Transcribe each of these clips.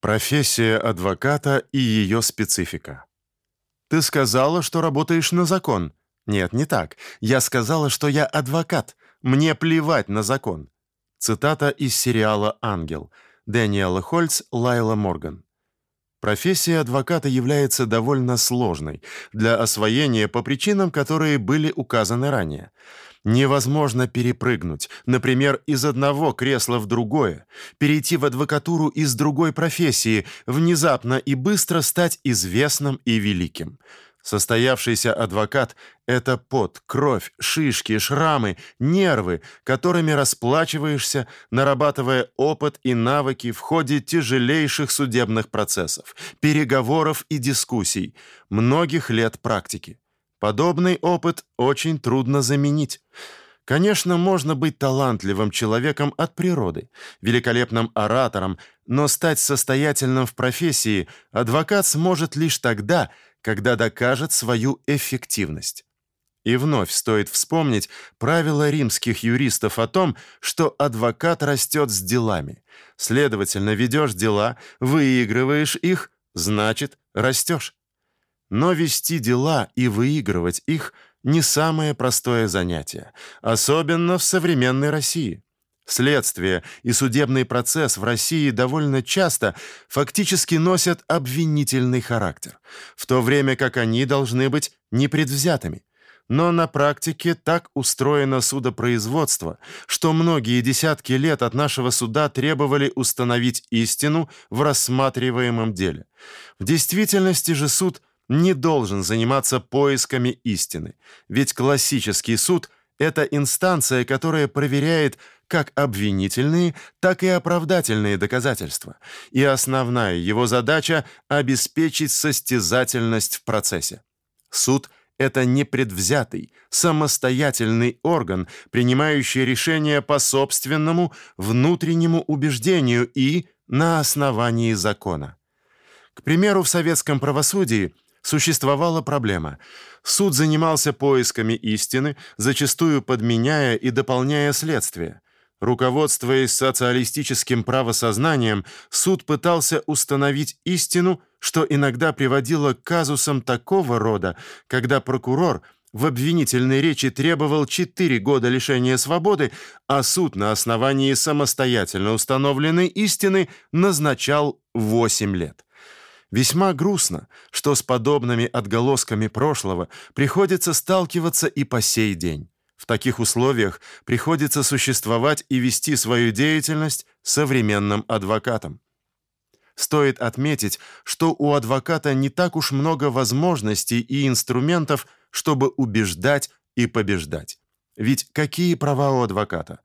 Профессия адвоката и ее специфика. Ты сказала, что работаешь на закон. Нет, не так. Я сказала, что я адвокат. Мне плевать на закон. Цитата из сериала Ангел. Дэниела Хольц, Лайла Морган. Профессия адвоката является довольно сложной для освоения по причинам, которые были указаны ранее. Невозможно перепрыгнуть, например, из одного кресла в другое, перейти в адвокатуру из другой профессии, внезапно и быстро стать известным и великим. Состоявшийся адвокат это пот, кровь, шишки, шрамы, нервы, которыми расплачиваешься, нарабатывая опыт и навыки в ходе тяжелейших судебных процессов, переговоров и дискуссий, многих лет практики. Подобный опыт очень трудно заменить. Конечно, можно быть талантливым человеком от природы, великолепным оратором, но стать состоятельным в профессии адвокат сможет лишь тогда, когда докажет свою эффективность. И вновь стоит вспомнить правила римских юристов о том, что адвокат растет с делами. Следовательно, ведешь дела, выигрываешь их, значит, растешь. Но вести дела и выигрывать их не самое простое занятие, особенно в современной России. Следствие и судебный процесс в России довольно часто фактически носят обвинительный характер, в то время как они должны быть непредвзятыми. Но на практике так устроено судопроизводство, что многие десятки лет от нашего суда требовали установить истину в рассматриваемом деле. В действительности же суд не должен заниматься поисками истины, ведь классический суд это инстанция, которая проверяет как обвинительные, так и оправдательные доказательства, и основная его задача обеспечить состязательность в процессе. Суд это непредвзятый, самостоятельный орган, принимающий решения по собственному внутреннему убеждению и на основании закона. К примеру, в советском правосудии существовала проблема. Суд занимался поисками истины, зачастую подменяя и дополняя следствие. Руководствуясь социалистическим правосознанием, суд пытался установить истину, что иногда приводило к казусам такого рода, когда прокурор в обвинительной речи требовал 4 года лишения свободы, а суд на основании самостоятельно установленной истины назначал 8 лет. Весьма грустно, что с подобными отголосками прошлого приходится сталкиваться и по сей день. В таких условиях приходится существовать и вести свою деятельность современным адвокатам. Стоит отметить, что у адвоката не так уж много возможностей и инструментов, чтобы убеждать и побеждать. Ведь какие права у адвоката?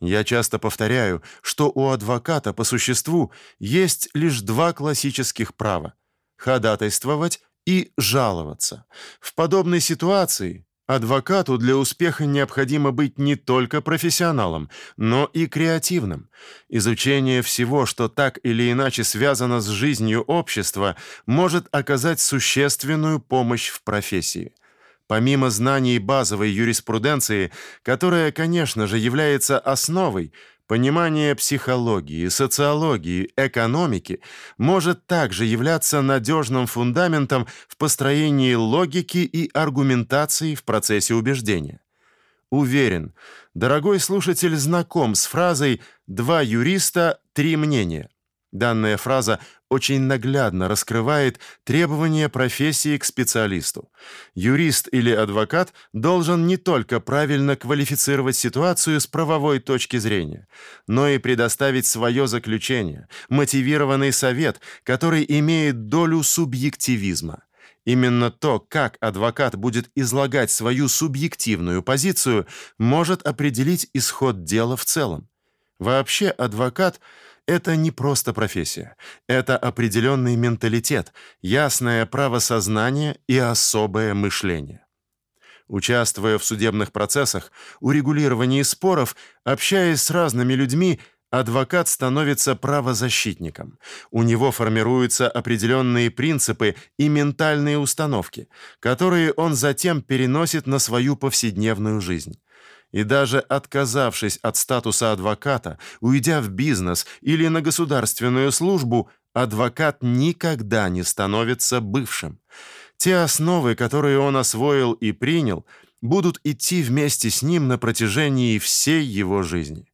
Я часто повторяю, что у адвоката по существу есть лишь два классических права: ходатайствовать и жаловаться. В подобной ситуации адвокату для успеха необходимо быть не только профессионалом, но и креативным. Изучение всего, что так или иначе связано с жизнью общества, может оказать существенную помощь в профессии. Помимо знаний базовой юриспруденции, которая, конечно же, является основой, понимание психологии, социологии, экономики может также являться надежным фундаментом в построении логики и аргументации в процессе убеждения. Уверен, дорогой слушатель знаком с фразой «два юриста, три мнения». Данная фраза очень наглядно раскрывает требования профессии к специалисту. Юрист или адвокат должен не только правильно квалифицировать ситуацию с правовой точки зрения, но и предоставить свое заключение, мотивированный совет, который имеет долю субъективизма. Именно то, как адвокат будет излагать свою субъективную позицию, может определить исход дела в целом. Вообще адвокат – это не просто профессия. Это определенный менталитет, ясное правосознание и особое мышление. Участвуя в судебных процессах, урегулировании споров, общаясь с разными людьми, адвокат становится правозащитником. У него формируются определенные принципы и ментальные установки, которые он затем переносит на свою повседневную жизнь и даже отказавшись от статуса адвоката, уйдя в бизнес или на государственную службу, адвокат никогда не становится бывшим. Те основы, которые он освоил и принял, будут идти вместе с ним на протяжении всей его жизни.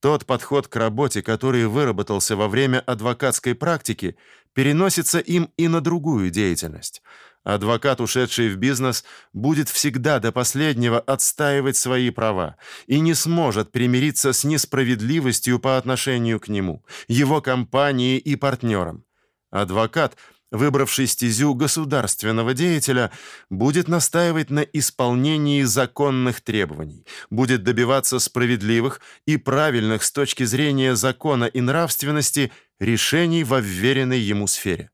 Тот подход к работе, который выработался во время адвокатской практики, переносится им и на другую деятельность. Адвокат, ушедший в бизнес, будет всегда до последнего отстаивать свои права и не сможет примириться с несправедливостью по отношению к нему, его компании и партнерам. Адвокат – выбравший стезю государственного деятеля, будет настаивать на исполнении законных требований, будет добиваться справедливых и правильных с точки зрения закона и нравственности решений во вверенной ему сфере.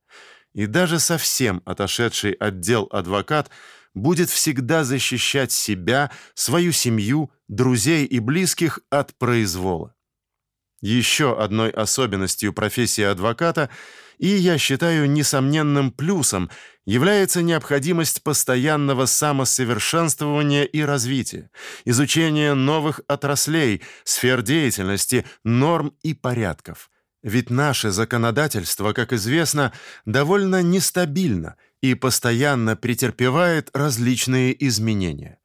И даже совсем отошедший отдел адвокат будет всегда защищать себя, свою семью, друзей и близких от произвола. Еще одной особенностью профессии адвоката – и, я считаю, несомненным плюсом является необходимость постоянного самосовершенствования и развития, изучения новых отраслей, сфер деятельности, норм и порядков. Ведь наше законодательство, как известно, довольно нестабильно и постоянно претерпевает различные изменения.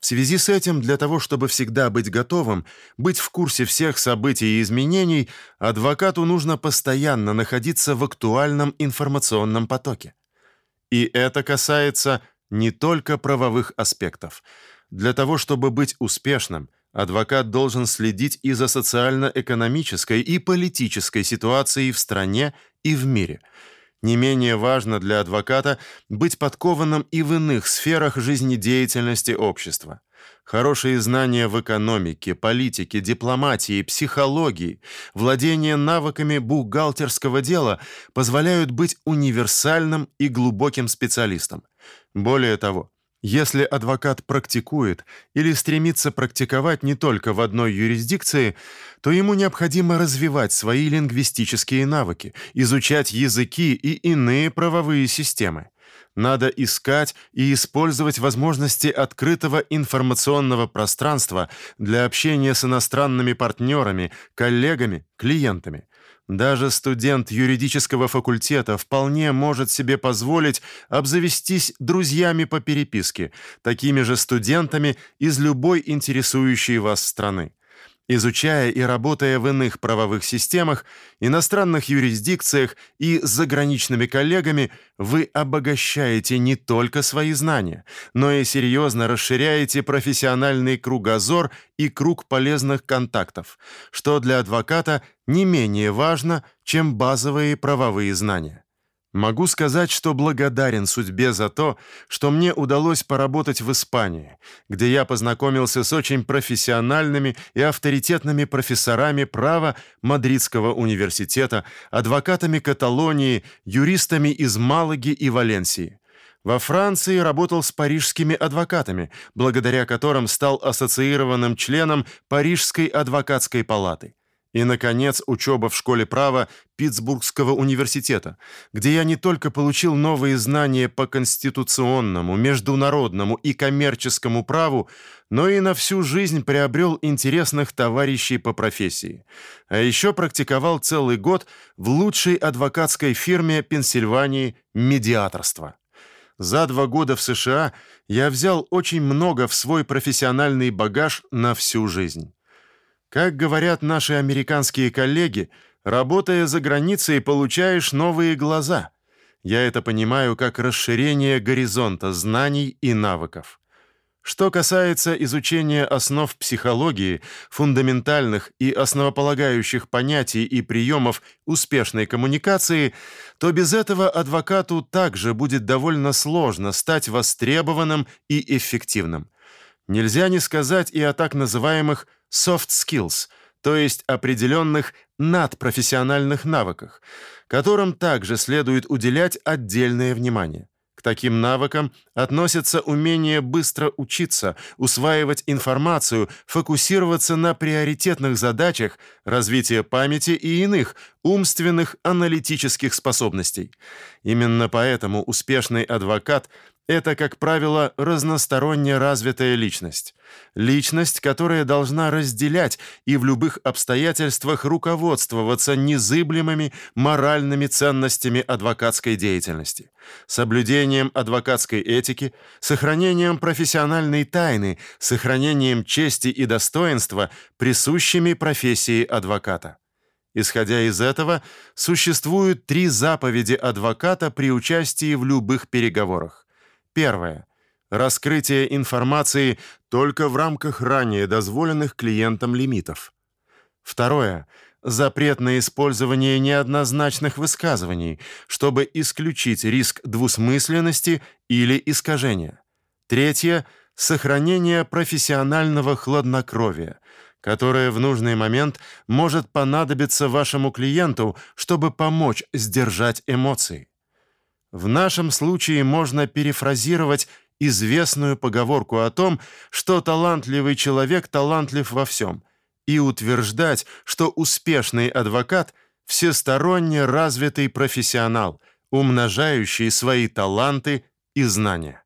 В связи с этим, для того, чтобы всегда быть готовым, быть в курсе всех событий и изменений, адвокату нужно постоянно находиться в актуальном информационном потоке. И это касается не только правовых аспектов. Для того, чтобы быть успешным, адвокат должен следить и за социально-экономической и политической ситуацией в стране и в мире – не менее важно для адвоката быть подкованным и в иных сферах жизнедеятельности общества. Хорошие знания в экономике, политике, дипломатии, психологии, владение навыками бухгалтерского дела позволяют быть универсальным и глубоким специалистом. Более того, если адвокат практикует или стремится практиковать не только в одной юрисдикции, то ему необходимо развивать свои лингвистические навыки, изучать языки и иные правовые системы. Надо искать и использовать возможности открытого информационного пространства для общения с иностранными партнерами, коллегами, клиентами. Даже студент юридического факультета вполне может себе позволить обзавестись друзьями по переписке, такими же студентами из любой интересующей вас страны. Изучая и работая в иных правовых системах, иностранных юрисдикциях и заграничными коллегами, вы обогащаете не только свои знания, но и серьезно расширяете профессиональный кругозор и круг полезных контактов, что для адвоката не менее важно, чем базовые правовые знания. Могу сказать, что благодарен судьбе за то, что мне удалось поработать в Испании, где я познакомился с очень профессиональными и авторитетными профессорами права Мадридского университета, адвокатами Каталонии, юристами из Малаги и Валенсии. Во Франции работал с парижскими адвокатами, благодаря которым стал ассоциированным членом Парижской адвокатской палаты. И, наконец, учеба в школе права Питтсбургского университета, где я не только получил новые знания по конституционному, международному и коммерческому праву, но и на всю жизнь приобрел интересных товарищей по профессии. А еще практиковал целый год в лучшей адвокатской фирме Пенсильвании «Медиаторство». За два года в США я взял очень много в свой профессиональный багаж на всю жизнь. Как говорят наши американские коллеги, работая за границей, получаешь новые глаза. Я это понимаю как расширение горизонта знаний и навыков. Что касается изучения основ психологии, фундаментальных и основополагающих понятий и приемов успешной коммуникации, то без этого адвокату также будет довольно сложно стать востребованным и эффективным. Нельзя не сказать и о так называемых soft skills, то есть определенных надпрофессиональных навыках, которым также следует уделять отдельное внимание. К таким навыкам относятся умение быстро учиться, усваивать информацию, фокусироваться на приоритетных задачах, развитие памяти и иных умственных аналитических способностей. Именно поэтому успешный адвокат это, как правило, разносторонне развитая личность. Личность, которая должна разделять и в любых обстоятельствах руководствоваться незыблемыми моральными ценностями адвокатской деятельности, соблюдением адвокатской этики, сохранением профессиональной тайны, сохранением чести и достоинства, присущими профессии адвоката. Исходя из этого, существуют три заповеди адвоката при участии в любых переговорах. Первое. Раскрытие информации только в рамках ранее дозволенных клиентам лимитов. Второе. Запрет на использование неоднозначных высказываний, чтобы исключить риск двусмысленности или искажения. Третье. Сохранение профессионального хладнокровия, которое в нужный момент может понадобиться вашему клиенту, чтобы помочь сдержать эмоции. В нашем случае можно перефразировать известную поговорку о том, что талантливый человек талантлив во всем, и утверждать, что успешный адвокат всесторонне развитый профессионал, умножающий свои таланты и знания.